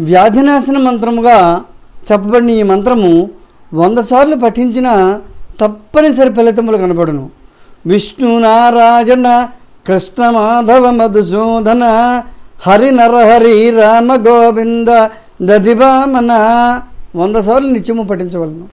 వ్యాధినాశన మంత్రముగా చెప్పబడిన ఈ మంత్రము వంద సార్లు పఠించిన తప్పనిసరి ఫలితములు కనబడును. విష్ణు నారాయణ కృష్ణ మాధవ మధుసూదన హరి నరహరి రామ గోవింద దదివామన వంద సార్లు నిత్యము పఠించవలను.